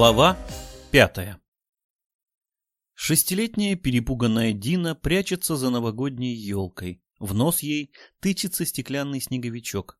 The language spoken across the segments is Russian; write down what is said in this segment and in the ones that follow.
Глава пятая Шестилетняя перепуганная Дина прячется за новогодней елкой. В нос ей тычется стеклянный снеговичок.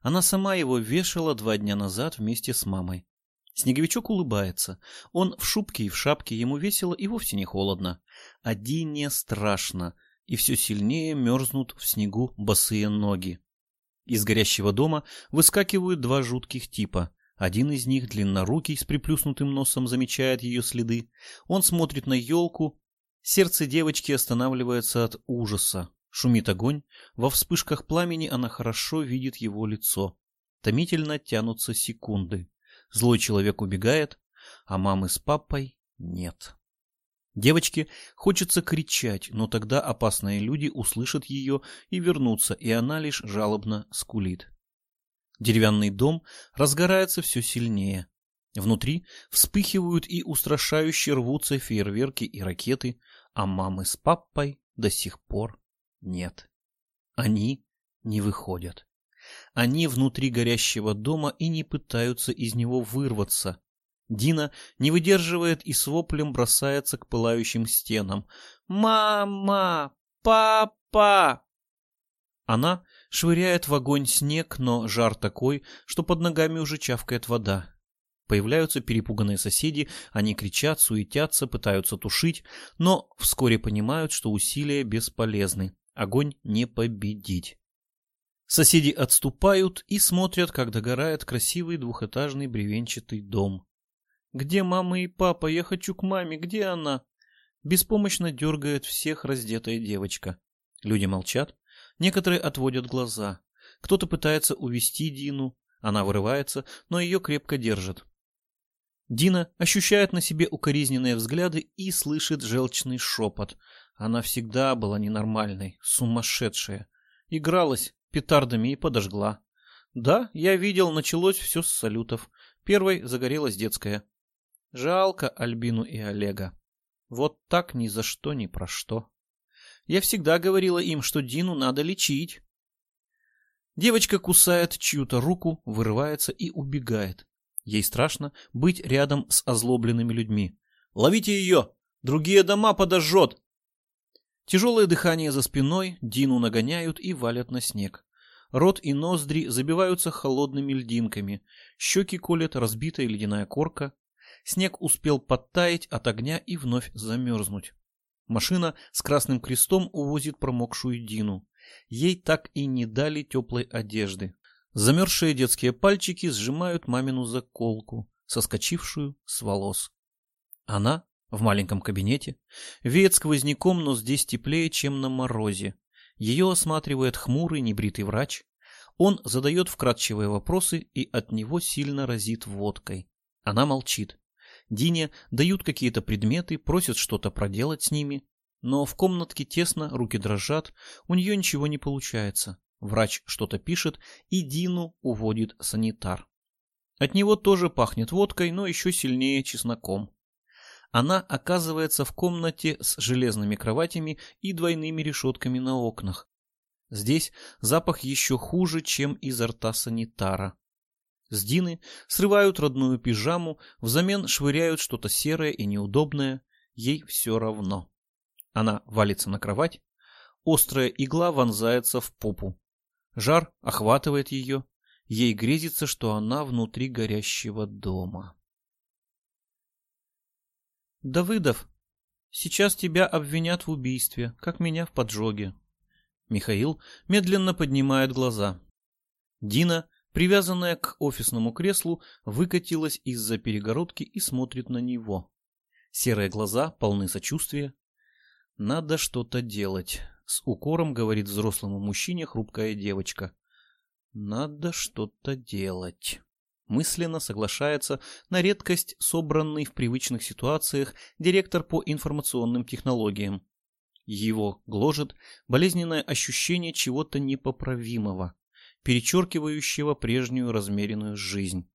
Она сама его вешала два дня назад вместе с мамой. Снеговичок улыбается. Он в шубке и в шапке, ему весело и вовсе не холодно. А Дине страшно, и все сильнее мерзнут в снегу босые ноги. Из горящего дома выскакивают два жутких типа. Один из них, длиннорукий, с приплюснутым носом, замечает ее следы. Он смотрит на елку. Сердце девочки останавливается от ужаса. Шумит огонь. Во вспышках пламени она хорошо видит его лицо. Томительно тянутся секунды. Злой человек убегает, а мамы с папой нет. Девочке хочется кричать, но тогда опасные люди услышат ее и вернутся, и она лишь жалобно скулит. Деревянный дом разгорается все сильнее. Внутри вспыхивают и устрашающе рвутся фейерверки и ракеты, а мамы с папой до сих пор нет. Они не выходят. Они внутри горящего дома и не пытаются из него вырваться. Дина не выдерживает и с воплем бросается к пылающим стенам. «Мама! Папа!» Она швыряет в огонь снег, но жар такой, что под ногами уже чавкает вода. Появляются перепуганные соседи, они кричат, суетятся, пытаются тушить, но вскоре понимают, что усилия бесполезны, огонь не победить. Соседи отступают и смотрят, как догорает красивый двухэтажный бревенчатый дом. «Где мама и папа? Я хочу к маме. Где она?» Беспомощно дергает всех раздетая девочка. Люди молчат, некоторые отводят глаза. Кто-то пытается увести Дину, она вырывается, но ее крепко держат. Дина ощущает на себе укоризненные взгляды и слышит желчный шепот. Она всегда была ненормальной, сумасшедшая. Игралась петардами и подожгла. Да, я видел, началось все с салютов. Первой загорелась детская. Жалко Альбину и Олега. Вот так ни за что, ни про что. Я всегда говорила им, что Дину надо лечить. Девочка кусает чью-то руку, вырывается и убегает. Ей страшно быть рядом с озлобленными людьми. «Ловите ее! Другие дома подожжет!» Тяжелое дыхание за спиной, Дину нагоняют и валят на снег. Рот и ноздри забиваются холодными льдинками, щеки колет разбитая ледяная корка. Снег успел подтаять от огня и вновь замерзнуть. Машина с красным крестом увозит промокшую Дину. Ей так и не дали теплой одежды. Замерзшие детские пальчики сжимают мамину заколку, соскочившую с волос. Она в маленьком кабинете. Веет сквозняком, но здесь теплее, чем на морозе. Ее осматривает хмурый небритый врач. Он задает вкратчивые вопросы и от него сильно разит водкой. Она молчит. Дине дают какие-то предметы, просят что-то проделать с ними. Но в комнатке тесно, руки дрожат, у нее ничего не получается. Врач что-то пишет, и Дину уводит санитар. От него тоже пахнет водкой, но еще сильнее чесноком. Она оказывается в комнате с железными кроватями и двойными решетками на окнах. Здесь запах еще хуже, чем изо рта санитара. С Дины срывают родную пижаму, взамен швыряют что-то серое и неудобное. Ей все равно. Она валится на кровать. Острая игла вонзается в попу. Жар охватывает ее. Ей грезится, что она внутри горящего дома. Давыдов, сейчас тебя обвинят в убийстве, как меня в поджоге. Михаил медленно поднимает глаза. Дина, привязанная к офисному креслу, выкатилась из-за перегородки и смотрит на него. Серые глаза полны сочувствия. Надо что-то делать. С укором говорит взрослому мужчине хрупкая девочка. Надо что-то делать мысленно соглашается на редкость собранный в привычных ситуациях директор по информационным технологиям. Его гложет болезненное ощущение чего-то непоправимого, перечеркивающего прежнюю размеренную жизнь.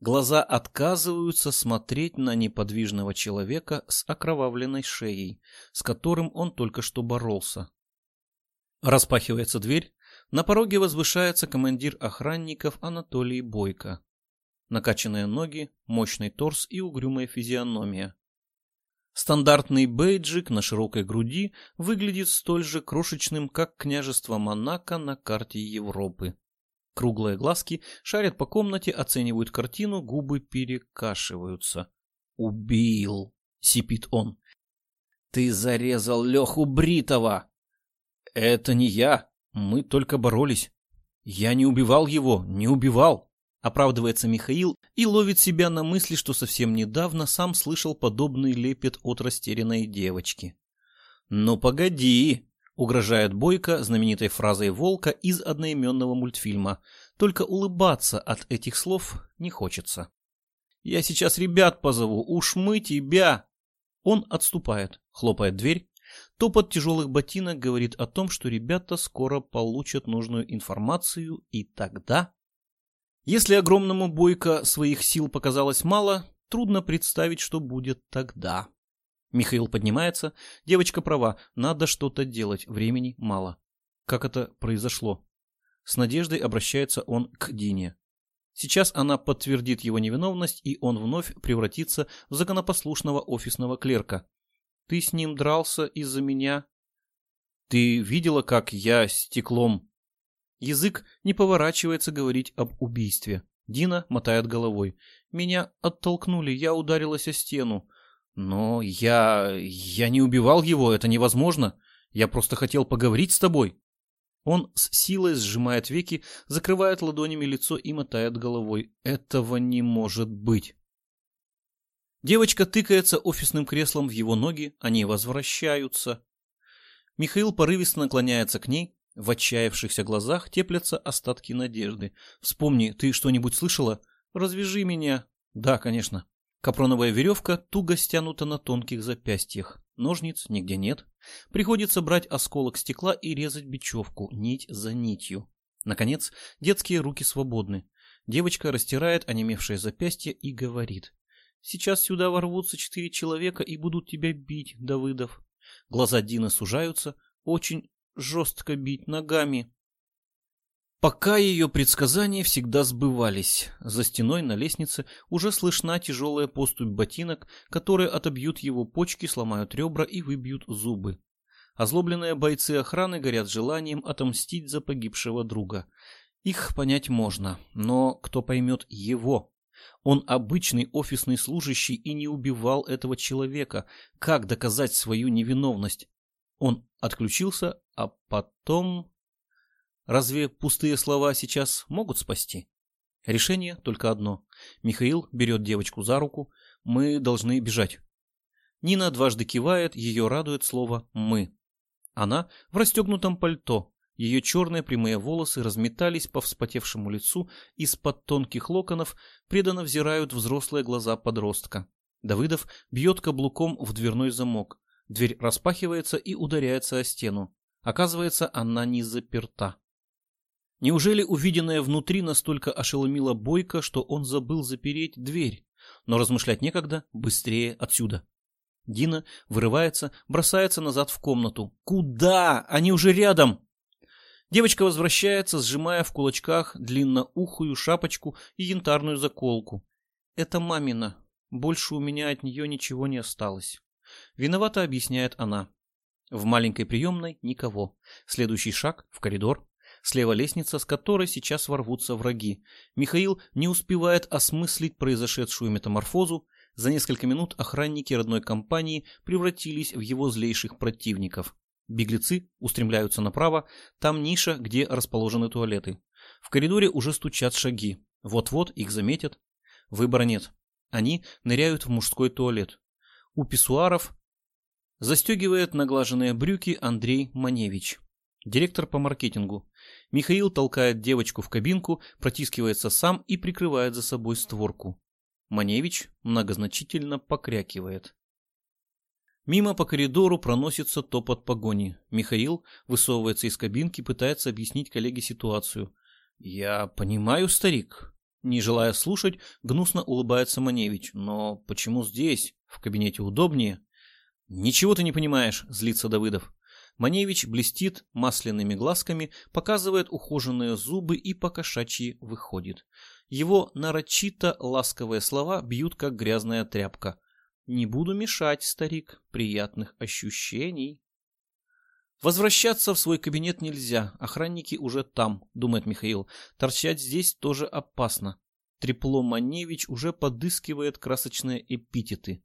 Глаза отказываются смотреть на неподвижного человека с окровавленной шеей, с которым он только что боролся. Распахивается дверь, на пороге возвышается командир охранников Анатолий Бойко. Накачанные ноги, мощный торс и угрюмая физиономия. Стандартный бейджик на широкой груди выглядит столь же крошечным, как княжество Монако на карте Европы. Круглые глазки шарят по комнате, оценивают картину, губы перекашиваются. «Убил!» — сипит он. «Ты зарезал Леху Бритова!» «Это не я. Мы только боролись. Я не убивал его, не убивал!» Оправдывается Михаил и ловит себя на мысли, что совсем недавно сам слышал подобный лепет от растерянной девочки. «Ну погоди!» — угрожает Бойко знаменитой фразой Волка из одноименного мультфильма. Только улыбаться от этих слов не хочется. «Я сейчас ребят позову, уж мы тебя!» Он отступает, хлопает дверь. Топот тяжелых ботинок говорит о том, что ребята скоро получат нужную информацию, и тогда... Если огромному Бойко своих сил показалось мало, трудно представить, что будет тогда. Михаил поднимается. Девочка права, надо что-то делать, времени мало. Как это произошло? С надеждой обращается он к Дине. Сейчас она подтвердит его невиновность, и он вновь превратится в законопослушного офисного клерка. Ты с ним дрался из-за меня? Ты видела, как я стеклом Язык не поворачивается говорить об убийстве. Дина мотает головой. Меня оттолкнули, я ударилась о стену. Но я... я не убивал его, это невозможно. Я просто хотел поговорить с тобой. Он с силой сжимает веки, закрывает ладонями лицо и мотает головой. Этого не может быть. Девочка тыкается офисным креслом в его ноги, они возвращаются. Михаил порывисто наклоняется к ней, в отчаявшихся глазах теплятся остатки надежды. «Вспомни, ты что-нибудь слышала? Развяжи меня!» «Да, конечно». Капроновая веревка туго стянута на тонких запястьях. Ножниц нигде нет. Приходится брать осколок стекла и резать бечевку, нить за нитью. Наконец, детские руки свободны. Девочка растирает онемевшее запястье и говорит. «Сейчас сюда ворвутся четыре человека и будут тебя бить, Давыдов». Глаза Дины сужаются. Очень жестко бить ногами. Пока ее предсказания всегда сбывались. За стеной на лестнице уже слышна тяжелая поступь ботинок, которые отобьют его почки, сломают ребра и выбьют зубы. Озлобленные бойцы охраны горят желанием отомстить за погибшего друга. Их понять можно, но кто поймет его? Он обычный офисный служащий и не убивал этого человека. Как доказать свою невиновность? Он отключился, а потом... Разве пустые слова сейчас могут спасти? Решение только одно. Михаил берет девочку за руку. Мы должны бежать. Нина дважды кивает, ее радует слово «мы». Она в расстегнутом пальто. Ее черные прямые волосы разметались по вспотевшему лицу, из-под тонких локонов преданно взирают взрослые глаза подростка. Давыдов бьет каблуком в дверной замок. Дверь распахивается и ударяется о стену. Оказывается, она не заперта. Неужели увиденное внутри настолько ошеломило Бойко, что он забыл запереть дверь? Но размышлять некогда, быстрее отсюда. Дина вырывается, бросается назад в комнату. Куда? Они уже рядом! Девочка возвращается, сжимая в кулачках длинноухую шапочку и янтарную заколку. Это мамина. Больше у меня от нее ничего не осталось. Виновато объясняет она. В маленькой приемной никого. Следующий шаг в коридор. Слева лестница, с которой сейчас ворвутся враги. Михаил не успевает осмыслить произошедшую метаморфозу. За несколько минут охранники родной компании превратились в его злейших противников. Беглецы устремляются направо, там ниша, где расположены туалеты. В коридоре уже стучат шаги. Вот-вот их заметят. Выбора нет. Они ныряют в мужской туалет. У писсуаров застегивает наглаженные брюки Андрей Маневич, директор по маркетингу. Михаил толкает девочку в кабинку, протискивается сам и прикрывает за собой створку. Маневич многозначительно покрякивает. Мимо по коридору проносится топот погони. Михаил высовывается из кабинки, пытается объяснить коллеге ситуацию. «Я понимаю, старик». Не желая слушать, гнусно улыбается Маневич. «Но почему здесь? В кабинете удобнее. Ничего ты не понимаешь, злится Давыдов. Маневич блестит масляными глазками, показывает ухоженные зубы и покошачьи выходит. Его нарочито ласковые слова бьют, как грязная тряпка. «Не буду мешать, старик, приятных ощущений». Возвращаться в свой кабинет нельзя, охранники уже там, думает Михаил. Торчать здесь тоже опасно. Трепло Маневич уже подыскивает красочные эпитеты.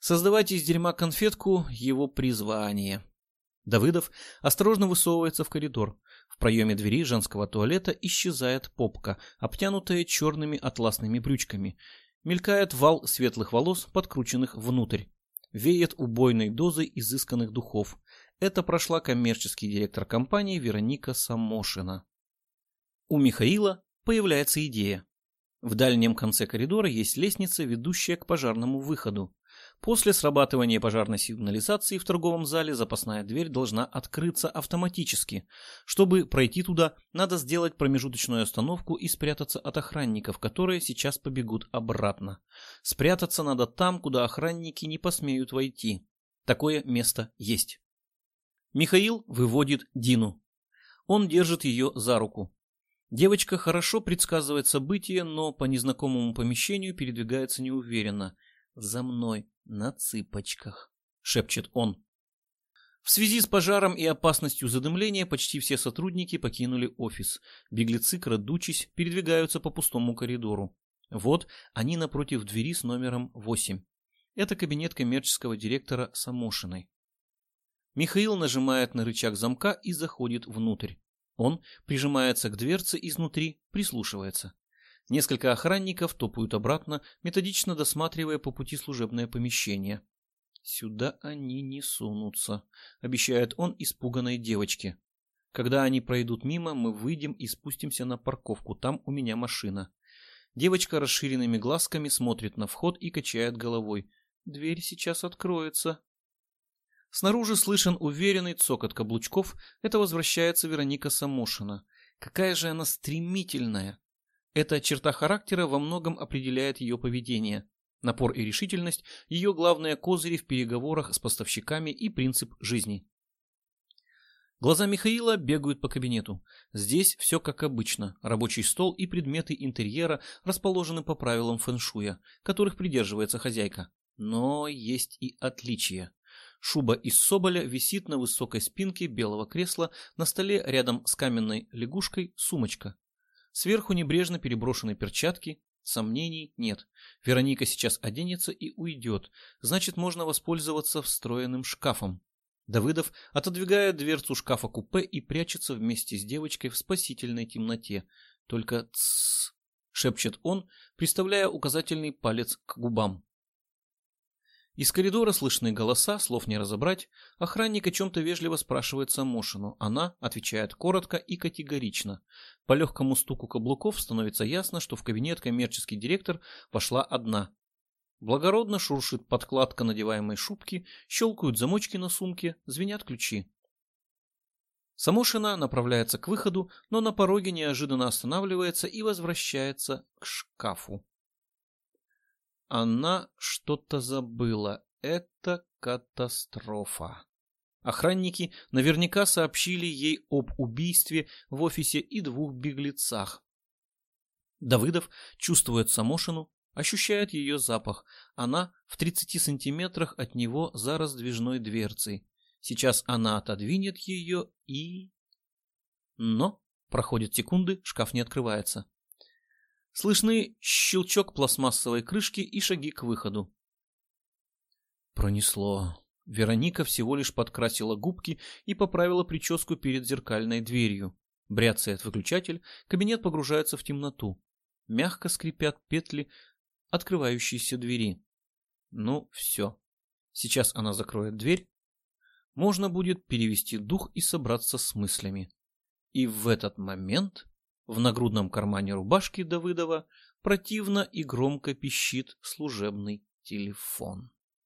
Создавать из дерьма конфетку – его призвание. Давыдов осторожно высовывается в коридор. В проеме двери женского туалета исчезает попка, обтянутая черными атласными брючками. Мелькает вал светлых волос, подкрученных внутрь. Веет убойной дозой изысканных духов. Это прошла коммерческий директор компании Вероника Самошина. У Михаила появляется идея. В дальнем конце коридора есть лестница, ведущая к пожарному выходу. После срабатывания пожарной сигнализации в торговом зале запасная дверь должна открыться автоматически. Чтобы пройти туда, надо сделать промежуточную остановку и спрятаться от охранников, которые сейчас побегут обратно. Спрятаться надо там, куда охранники не посмеют войти. Такое место есть. Михаил выводит Дину. Он держит ее за руку. Девочка хорошо предсказывает события, но по незнакомому помещению передвигается неуверенно. «За мной, на цыпочках», — шепчет он. В связи с пожаром и опасностью задымления почти все сотрудники покинули офис. Беглецы, крадучись, передвигаются по пустому коридору. Вот они напротив двери с номером 8. Это кабинет коммерческого директора Самошиной. Михаил нажимает на рычаг замка и заходит внутрь. Он прижимается к дверце изнутри, прислушивается. Несколько охранников топают обратно, методично досматривая по пути служебное помещение. «Сюда они не сунутся», — обещает он испуганной девочке. «Когда они пройдут мимо, мы выйдем и спустимся на парковку. Там у меня машина». Девочка расширенными глазками смотрит на вход и качает головой. «Дверь сейчас откроется». Снаружи слышен уверенный цокот каблучков. Это возвращается Вероника Самошина. Какая же она стремительная! Эта черта характера во многом определяет ее поведение. Напор и решительность – ее главные козыри в переговорах с поставщиками и принцип жизни. Глаза Михаила бегают по кабинету. Здесь все как обычно. Рабочий стол и предметы интерьера расположены по правилам фэншуя, которых придерживается хозяйка. Но есть и отличия. Шуба из соболя висит на высокой спинке белого кресла, на столе рядом с каменной лягушкой сумочка. Сверху небрежно переброшены перчатки, сомнений нет. Вероника сейчас оденется и уйдет, значит можно воспользоваться встроенным шкафом. Давыдов отодвигает дверцу шкафа-купе и прячется вместе с девочкой в спасительной темноте. Только «тссс», шепчет он, приставляя указательный палец к губам. Из коридора слышны голоса, слов не разобрать. Охранник о чем-то вежливо спрашивает Самошину. Она отвечает коротко и категорично. По легкому стуку каблуков становится ясно, что в кабинет коммерческий директор вошла одна. Благородно шуршит подкладка надеваемой шубки, щелкают замочки на сумке, звенят ключи. Самошина направляется к выходу, но на пороге неожиданно останавливается и возвращается к шкафу. Она что-то забыла. Это катастрофа. Охранники наверняка сообщили ей об убийстве в офисе и двух беглецах. Давыдов чувствует Самошину, ощущает ее запах. Она в 30 сантиметрах от него за раздвижной дверцей. Сейчас она отодвинет ее и... Но проходят секунды, шкаф не открывается. Слышны щелчок пластмассовой крышки и шаги к выходу. Пронесло. Вероника всего лишь подкрасила губки и поправила прическу перед зеркальной дверью. Бряцает выключатель, кабинет погружается в темноту. Мягко скрипят петли открывающейся двери. Ну, все. Сейчас она закроет дверь. Можно будет перевести дух и собраться с мыслями. И в этот момент в нагрудном кармане рубашки Давыдова противно и громко пищит служебный телефон.